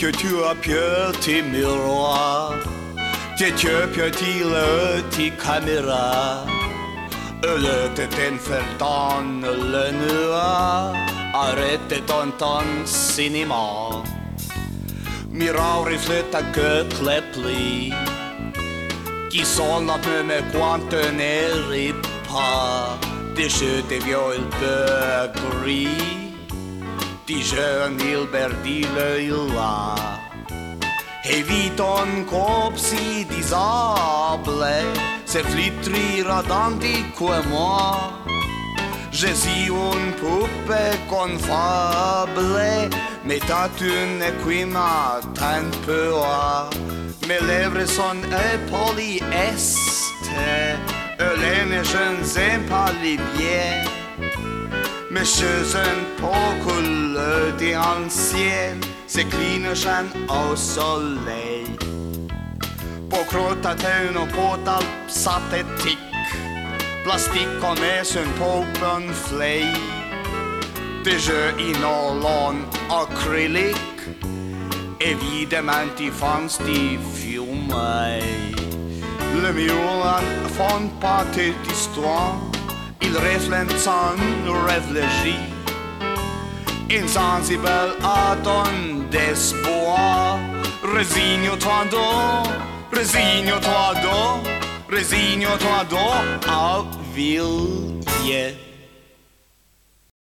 que tu as tes miroirs, tes petit le tes caméra, le faire le nuage, arrête ton ton cinéma. Mirau rifletta que les plis, qui sont là peu me contenere pas, des jeux de viol de gris. Dijon il berdile il la E viton copsi disable Se flittri radanti que moi. Je suis un poupe confable Mais t'as une equima tant peu Mes lèvres sont polyestes Hélène, je ne sais pas les vieilles Un pokul des anciens s'éclinent au soleil. Pocrota un potal synthétique, plastique connaissent un popen flay. Des jeux inolon acrylique, évidemment ils font des films. Le mieux font pas d'histoire il reflexon réfléchit. Insensible à ton d'espoir, résigne-toi donc, résigne-toi donc, résigne-toi donc à. Yeah.